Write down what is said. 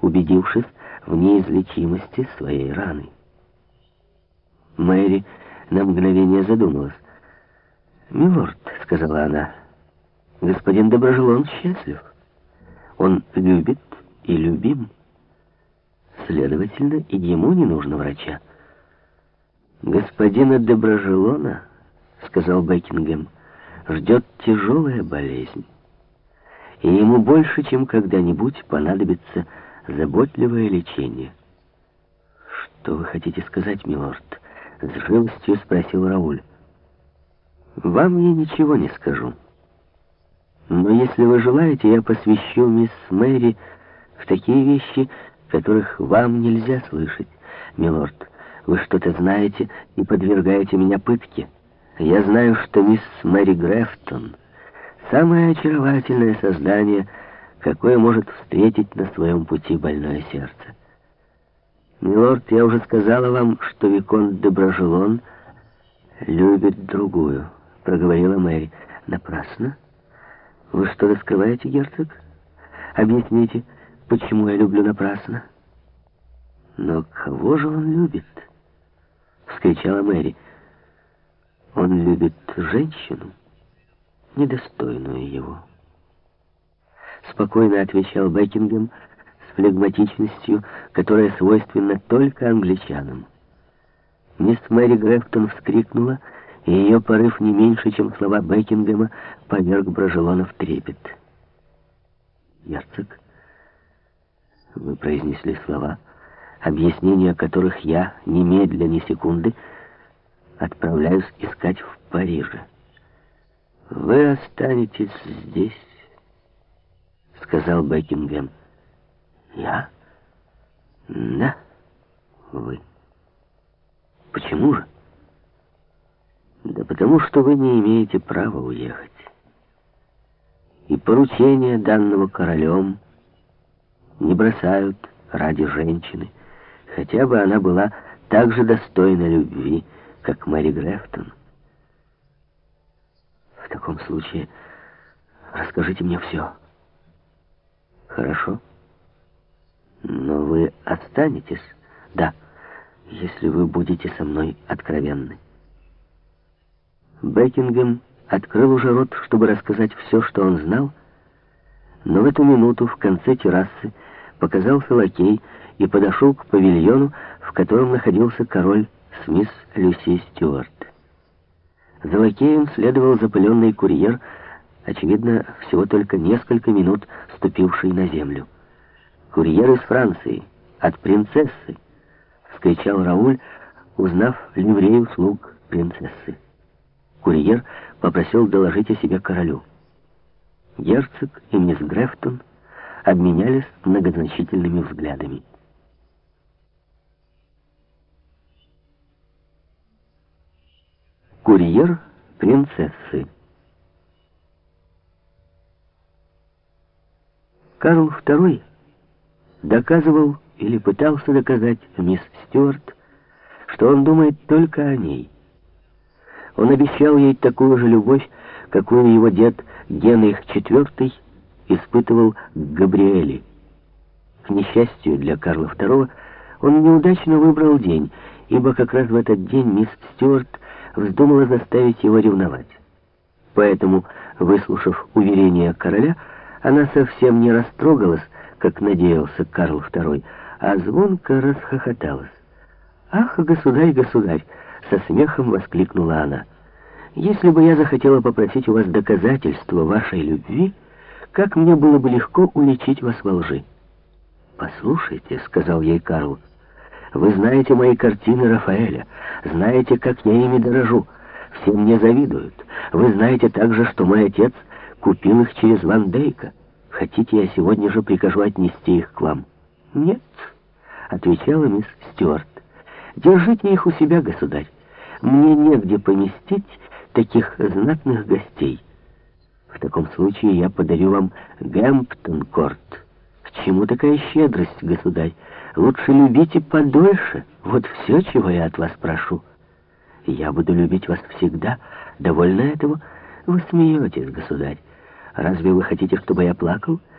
убедившись в неизлечимости своей раны. Мэри на мгновение задумалась. «Милорд», — сказала она, — «господин Доброжелон счастлив. Он любит и любим. Следовательно, и ему не нужно врача». «Господина Доброжелона», — сказал Бекингем, — «ждет тяжелая болезнь, и ему больше, чем когда-нибудь, понадобится заботливое лечение». «Что вы хотите сказать, милорд?» — с живостью спросил Рауль. «Вам я ничего не скажу. Но если вы желаете, я посвящу мисс Мэри в такие вещи, которых вам нельзя слышать, милорд». Вы что-то знаете и подвергаете меня пытке. Я знаю, что мисс Мэри Грефтон — самое очаровательное создание, какое может встретить на своем пути больное сердце. Милорд, я уже сказала вам, что Виконт де Брожелон любит другую, — проговорила Мэри. Напрасно. Вы что-то скрываете, герцог? Объясните, почему я люблю напрасно? Но кого же он любит? —— вскричала Мэри. «Он любит женщину, недостойную его». Спокойно отвечал Бекингем с флегматичностью, которая свойственна только англичанам. Мисс Мэри Грефтон вскрикнула, и ее порыв не меньше, чем слова Бекингема, поверг Брожелона в трепет. «Герцог, вы произнесли слова...» объяснения которых я немедля, ни секунды, отправляюсь искать в Париже. «Вы останетесь здесь», — сказал Бекингем. «Я? Да, вы. Почему же?» «Да потому что вы не имеете права уехать. И поручение данного королем не бросают ради женщины, хотя бы она была так же достойна любви, как Мэри Грефтон. В таком случае расскажите мне все. Хорошо. Но вы останетесь? Да, если вы будете со мной откровенны. Бекингем открыл уже рот, чтобы рассказать все, что он знал, но в эту минуту в конце террасы показался лакей и подошел к павильону, в котором находился король с мисс Люси Стюарт. За лакеем следовал запыленный курьер, очевидно, всего только несколько минут ступивший на землю. «Курьер из Франции, от принцессы!» — вскричал Рауль, узнав ливрею слуг принцессы. Курьер попросил доложить о себе королю. Герцог и мисс Грефтон обменялись многозначительными взглядами. Курьер принцессы. Карл II доказывал или пытался доказать мисс Стюарт, что он думает только о ней. Он обещал ей такую же любовь, какую его дед Генрих IV испытывал к Габриэле. К несчастью для Карла II, он неудачно выбрал день, ибо как раз в этот день мисс Стюарт вздумала заставить его ревновать. Поэтому, выслушав уверение короля, она совсем не растрогалась, как надеялся Карл II, а звонко расхохоталась. «Ах, государь, государь!» — со смехом воскликнула она. «Если бы я захотела попросить у вас доказательства вашей любви, как мне было бы легко уличить вас во лжи». «Послушайте», — сказал ей Карл, — вы знаете мои картины Рафаэля, знаете, как я ими дорожу. Все мне завидуют. Вы знаете также, что мой отец купил их через Ван Дейка. Хотите, я сегодня же прикажу отнести их к вам? Нет, отвечала мисс Стюарт. Держите их у себя, государь. Мне негде поместить таких знатных гостей. В таком случае я подарю вам Гэмптон-корт. К чему такая щедрость, государь? Лучше любите подольше. Вот все, чего я от вас прошу. Я буду любить вас всегда. Довольно этого? Вы смеетесь, государь. Разве вы хотите, чтобы я плакал?